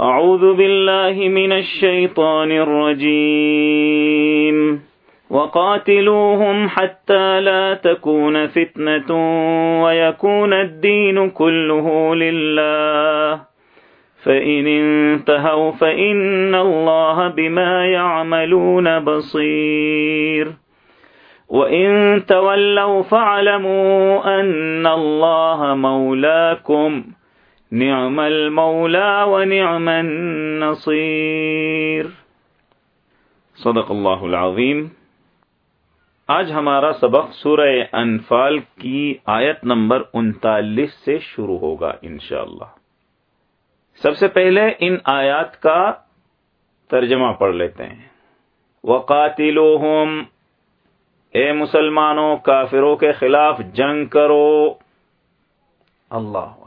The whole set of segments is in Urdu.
أعوذ بالله من الشيطان الرجيم. وقاتلوهم حتى لا تكون فتنة ويكون الدين كله لله. فإن انتهوا فإن الله بما يعملون بصير. وإن تولوا فاعلموا أن الله مولاكم. نعم المولى ونعم النصير. صدق اللہ العظیم. آج ہمارا سبق سورہ انفال کی آیت نمبر انتالیس سے شروع ہوگا انشاءاللہ. سب سے پہلے ان آیات کا ترجمہ پڑھ لیتے ہیں. وقاتلوہم. اے مسلمانوں، کافروں کے خلاف جنگ کرو. اللہ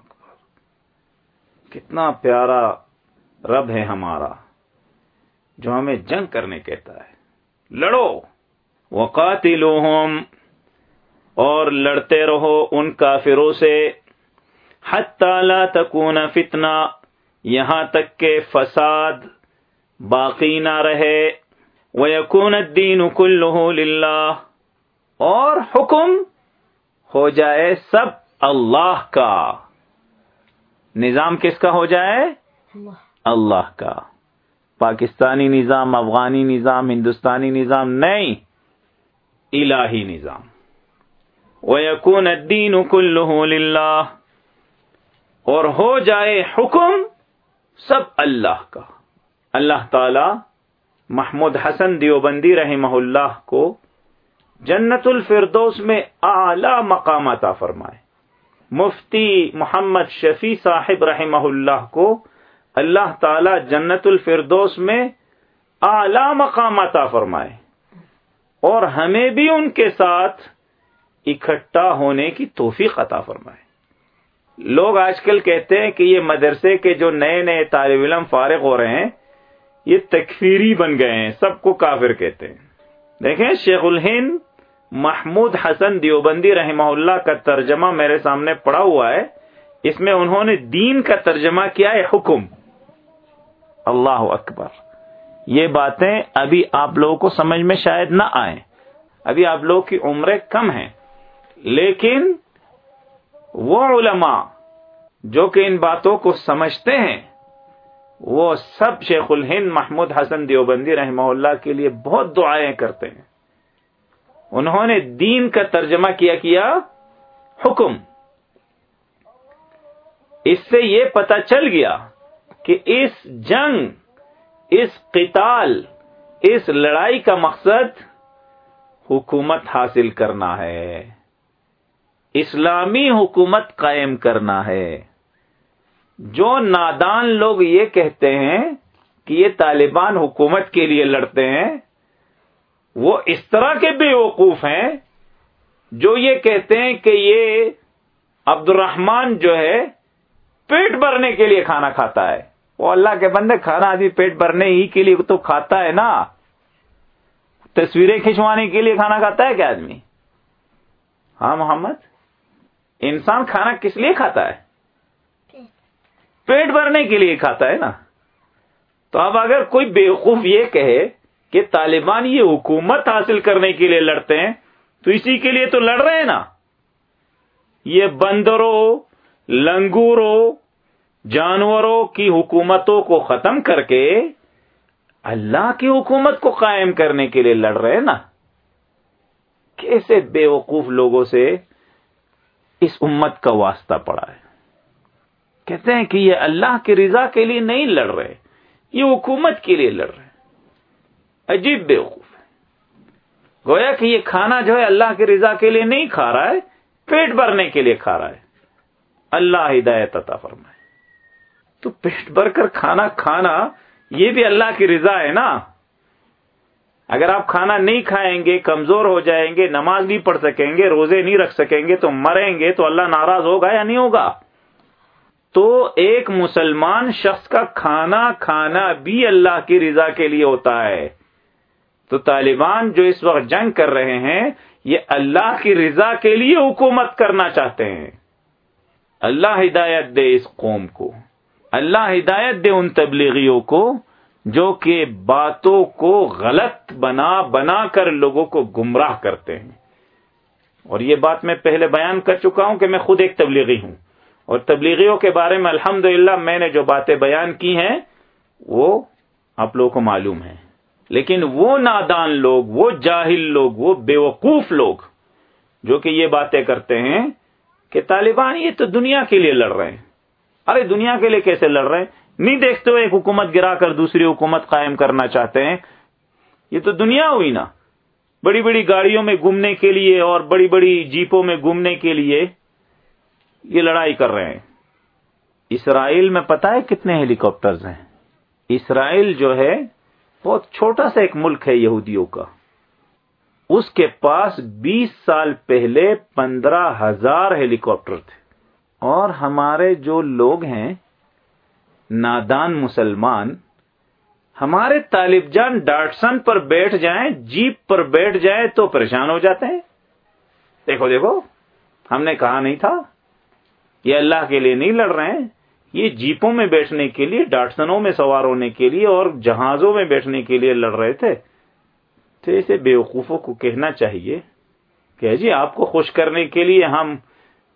کتنا پیارا رب ہے ہمارا جو ہمیں جنگ کرنے کہتا ہے۔ لڑو۔ وقاتلوہم۔ اور لڑتے رہو ان کافروں سے۔ حتی لا تکون فتنہ۔ یہاں تک کہ فساد باقی نہ رہے۔ وَيَكُونَ الدِّينُ كُلُّهُ لِلَّهِ اور حکم ہو جائے سب اللہ کا۔ نظام کس کا ہو جائے؟ اللہ۔ کا۔ پاکستانی نظام افغانی نظام ہندوستانی نظام نہیں الہی نظام۔ وَيَكُونَ الدِّينُ كُلُّهُ لِلَّهِ۔ اور ہو جائے حکم سب اللہ کا۔ اللہ تعالی محمود حسن دیوبندی رحمہ اللہ کو جنت الفردوس میں اعلی مقامات فرمائے۔ مفتی محمد شفیع صاحب رحمہ اللہ کو اللہ تعالی جنت الفردوس میں اعلی مقام عطا فرمائے اور ہمیں بھی ان کے ساتھ اکٹھا ہونے کی توفیق عطا فرمائے۔ لوگ آج کل کہتے ہیں کہ یہ مدرسے کے جو نئے نئے طالب علم فارغ ہو رہے ہیں، یہ تکفیری بن گئے ہیں، سب کو کافر کہتے ہیں۔ دیکھیں شیخ الہند محمود حسن دیوبندی رحمہ اللہ کا ترجمہ میرے سامنے پڑا ہوا ہے۔ اس میں انہوں نے دین کا ترجمہ کیا ہے، حکم۔ اللہ اکبر۔ یہ باتیں ابھی آپ لوگوں کو سمجھ میں شاید نہ آئیں۔ ابھی آپ لوگوں کی عمریں کم ہیں۔ لیکن وہ علماء جو کہ ان باتوں کو سمجھتے ہیں، وہ سب شیخ الہند محمود حسن دیوبندی رحمہ اللہ کے لیے بہت دعائیں کرتے ہیں۔ انہوں نے دین کا ترجمہ کیا کیا، حکم۔ اس سے یہ پتا چل گیا کہ اس جنگ، اس قتال، اس لڑائی کا مقصد حکومت حاصل کرنا ہے۔ اسلامی حکومت قائم کرنا ہے۔ جو نادان لوگ یہ کہتے ہیں کہ یہ طالبان حکومت کے لیے لڑتے ہیں وہ اس طرح کے بے وقوف ہیں جو یہ کہتے ہیں کہ یہ عبد الرحمان جو ہے پیٹ بھرنے کے لیے کھانا کھاتا ہے۔ وہ اللہ کے بندے کھانا آدمی پیٹ بھرنے ہی کے لیے تو کھاتا ہے نا۔ تصویریں کھنچوانے کے لیے کھانا کھاتا ہے کیا آدمی؟ ہاں محمد، انسان کھانا کس لیے کھاتا ہے؟ پیٹ بھرنے کے لیے کھاتا ہے نا۔ تو اب اگر کوئی بیوقوف یہ کہے کہ طالبان یہ حکومت حاصل کرنے کے لیے لڑتے ہیں، تو اسی کے لیے تو لڑ رہے ہیں نا۔ یہ بندروں، لنگوروں، جانوروں کی حکومتوں کو ختم کر کے اللہ کی حکومت کو قائم کرنے کے لیے لڑ رہے ہیں نا۔ کیسے بے وقوف لوگوں سے اس امت کا واسطہ پڑا ہے۔ کہتے ہیں کہ یہ اللہ کی رضا کے لیے نہیں لڑ رہے، یہ حکومت کے لیے لڑ رہے۔ عجیب بے وقوف ہے۔ گویا کہ یہ کھانا جو ہے اللہ کی رضا کے لیے نہیں کھا رہا ہے، پیٹ بھرنے کے لیے کھا رہا ہے۔ اللہ ہدایت عطا فرمائے۔ تو پیٹ بھر کر کھانا کھانا یہ بھی اللہ کی رضا ہے نا۔ اگر آپ کھانا نہیں کھائیں گے، کمزور ہو جائیں گے، نماز نہیں پڑھ سکیں گے، روزے نہیں رکھ سکیں گے، تو مریں گے، تو اللہ ناراض ہوگا یا نہیں ہوگا؟ تو ایک مسلمان شخص کا کھانا کھانا بھی اللہ کی رضا کے لیے ہوتا ہے۔ تو طالبان جو اس وقت جنگ کر رہے ہیں، یہ اللہ کی رضا کے لیے حکومت کرنا چاہتے ہیں۔ اللہ ہدایت دے اس قوم کو۔ اللہ ہدایت دے ان تبلیغیوں کو جو کہ باتوں کو غلط بنا بنا کر لوگوں کو گمراہ کرتے ہیں۔ اور یہ بات میں پہلے بیان کر چکا ہوں کہ میں خود ایک تبلیغی ہوں۔ اور تبلیغیوں کے بارے میں الحمد میں نے جو باتیں بیان کی ہیں، وہ آپ لوگوں کو معلوم ہے لیکن وہ نادان لوگ، وہ جاہل لوگ، وہ بیوقوف لوگ جو کہ یہ باتیں کرتے ہیں کہ طالبان یہ تو دنیا کے لیے لڑ رہے ہیں۔ ارے دنیا کے لیے کیسے لڑ رہے ہیں؟ نہیں دیکھتے ہوئے ایک حکومت گرا کر دوسری حکومت قائم کرنا چاہتے ہیں۔ یہ تو دنیا ہوئی نا۔ بڑی بڑی گاڑیوں میں گھومنے کے لیے اور بڑی بڑی جیپوں میں گھومنے کے لیے یہ لڑائی کر رہے ہیں۔ اسرائیل میں پتا ہے کتنے ہیلی کاپٹرز ہیں۔ اسرائیل جو ہے بہت چھوٹا سا ایک ملک ہے یہودیوں کا۔ اس کے پاس بیس سال پہلے پندرہ ہزار ہیلی کاپٹر تھے۔ اور ہمارے جو لوگ ہیں، نادان مسلمان، ہمارے طالب جان ڈاٹسن پر بیٹھ جائیں، جیپ پر بیٹھ جائیں تو پریشان ہو جاتے ہیں۔ دیکھو دیکھو، ہم نے کہا نہیں تھا، یہ اللہ کے لیے نہیں لڑ رہے ہیں۔ یہ جیپوں میں بیٹھنے کے لیے، ڈاٹسنوں میں سوار ہونے کے لیے اور جہازوں میں بیٹھنے کے لیے لڑ رہے تھے۔ تو اسے بیوقوفوں کو کہنا چاہیے کہ جی آپ کو خوش کرنے کے لیے ہم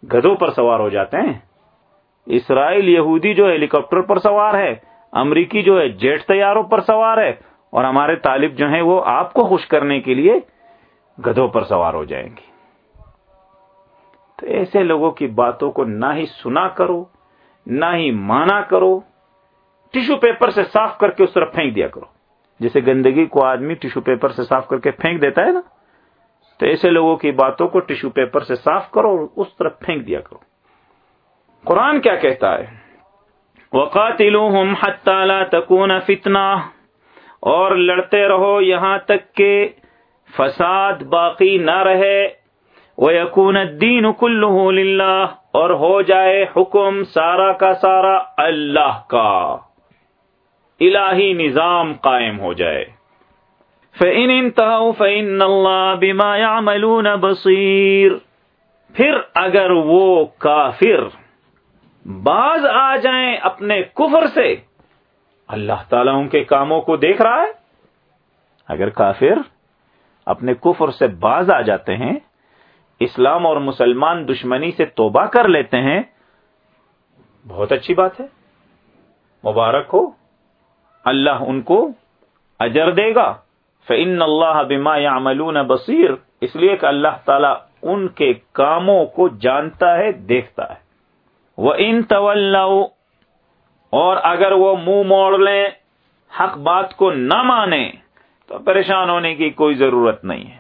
گدوں پر سوار ہو جاتے ہیں۔ اسرائیل یہودی جو ہیلی کاپٹر پر سوار ہے، امریکی جو ہے جیٹ طیاروں پر سوار ہے، اور ہمارے طالب جو ہیں وہ آپ کو خوش کرنے کے لیے گدھوں پر سوار ہو جائیں گے۔ تو ایسے لوگوں کی باتوں کو نہ ہی سنا کرو۔ نہ ہی مانا کرو ٹیشو پیپر سے صاف کر کے اس طرف پھینک دیا کرو۔ جیسے گندگی کو آدمی ٹیشو پیپر سے صاف کر کے پھینک دیتا ہے نا، تو ایسے لوگوں کی باتوں کو ٹیشو پیپر سے صاف کرو اور اس طرف پھینک دیا کرو۔ قرآن کیا کہتا ہے؟ وقاتلوہم حتی تکون فتنہ اور لڑتے رہو یہاں تک کہ فساد باقی نہ رہے۔ وَيَكُونَ الدِّينُ كُلُّهُ لِلَّهِ۔ اور ہو جائے حکم سارا کا سارا اللہ کا۔ الہی نظام قائم ہو جائے۔ فَإِنِ انْتَهَوْا فَإِنَّ اللَّهَ بِمَا يَعْمَلُونَ بَصِيرٌ۔ پھر اگر وہ کافر باز آ جائیں اپنے کفر سے، اللہ تعالیٰ ان کے کاموں کو دیکھ رہا ہے۔ اگر کافر اپنے کفر سے باز آ جاتے ہیں اسلام اور مسلمان دشمنی سے توبہ کر لیتے ہیں، بہت اچھی بات ہے۔ مبارک ہو۔ اللہ ان کو اجر دے گا۔ فن اللہ بما یا بصیر اس لیے کہ اللہ تعالی ان کے کاموں کو جانتا ہے، دیکھتا ہے۔ وہ ان طول اور اگر وہ منہ موڑ لیں، حق بات کو نہ مانے تو پریشان ہونے کی کوئی ضرورت نہیں ہے۔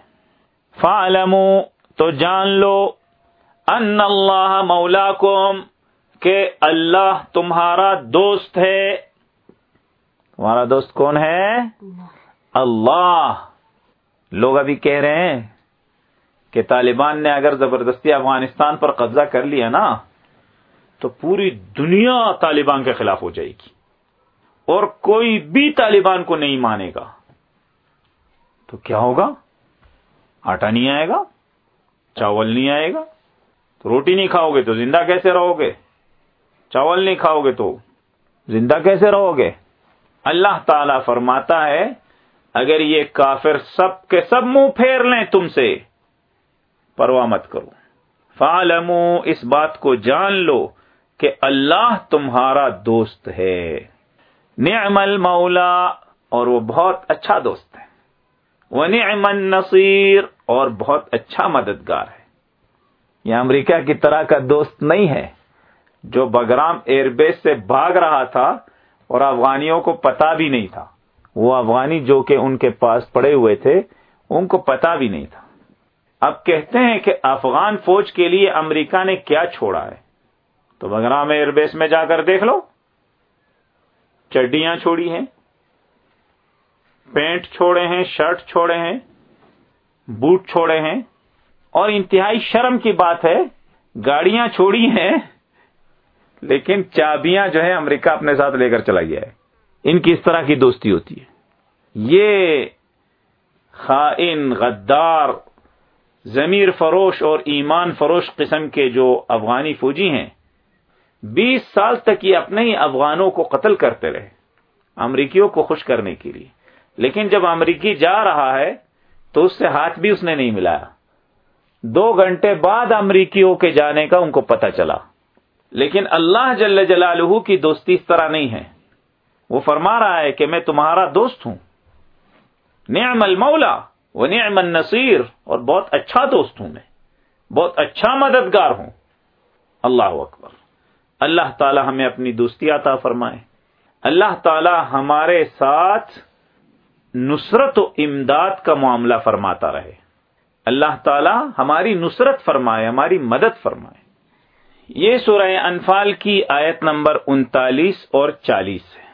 فعلموا۔ تو جان لو ان اللہ مولا کہ اللہ تمہارا دوست ہے۔ تمہارا دوست کون ہے؟ اللہ۔ لوگ ابھی کہہ رہے ہیں کہ طالبان نے اگر زبردستی افغانستان پر قبضہ کر لیا نا، تو پوری دنیا طالبان کے خلاف ہو جائے گی۔ اور کوئی بھی طالبان کو نہیں مانے گا۔ تو کیا ہوگا؟ آٹا نہیں آئے گا؟ چاول نہیں آئے گا؟ تو روٹی نہیں کھاؤ گے تو زندہ کیسے رہو گے؟ چاول نہیں کھاؤ گے تو زندہ کیسے رہو گے؟ اللہ تعالی فرماتا ہے، اگر یہ کافر سب کے سب منہ پھیر لیں تم سے، پرواہ مت کرو۔ فالمو اس بات کو جان لو کہ اللہ تمہارا دوست ہے۔ نعم المولا، اور وہ بہت اچھا دوست ہے۔ وہ نعم النصیر اور بہت اچھا مددگار ہے۔ یہ امریکہ کی طرح کا دوست نہیں ہے۔ جو بگرام ایئر بیس سے بھاگ رہا تھا اور افغانیوں کو پتا بھی نہیں تھا۔ وہ افغانی جو کہ ان کے پاس پڑے ہوئے تھے، ان کو پتا بھی نہیں تھا۔ اب کہتے ہیں کہ افغان فوج کے لیے امریکہ نے کیا چھوڑا ہے۔ تو بگرام ایئر بیس میں جا کر دیکھ لو۔ چڈیاں چھوڑی ہیں، پینٹ چھوڑے ہیں، شرٹ چھوڑے ہیں۔ بوٹ چھوڑے ہیں۔ اور انتہائی شرم کی بات ہے، گاڑیاں چھوڑی ہیں، لیکن چابیاں جو ہے امریکہ اپنے ساتھ لے کر چلا گیا ہے۔ ان کی اس طرح کی دوستی ہوتی ہے۔ یہ خائن، غدار، ضمیر فروش اور ایمان فروش قسم کے جو افغانی فوجی ہیں، بیس سال تک یہ اپنے ہی افغانوں کو قتل کرتے رہے، امریکیوں کو خوش کرنے کے لیے۔ لیکن جب امریکی جا رہا ہے تو اس سے ہاتھ بھی اس نے نہیں ملایا۔ دو گھنٹے بعد امریکیوں کے جانے کا ان کو پتا چلا۔ لیکن اللہ جل جلالہ کی دوستی اس طرح نہیں ہے۔ وہ فرما رہا ہے کہ میں تمہارا دوست ہوں۔ نعم المولا وہ نعم النصیر اور بہت اچھا دوست ہوں میں۔ بہت اچھا مددگار ہوں۔ اللہ اکبر۔ اللہ تعالی ہمیں اپنی دوستی عطا فرمائے۔ اللہ تعالی ہمارے ساتھ نصرت و امداد کا معاملہ فرماتا رہے۔ اللہ تعالی ہماری نصرت فرمائے، ہماری مدد فرمائے۔ یہ سورہ انفال کی آیت نمبر انتالیس اور چالیس ہے۔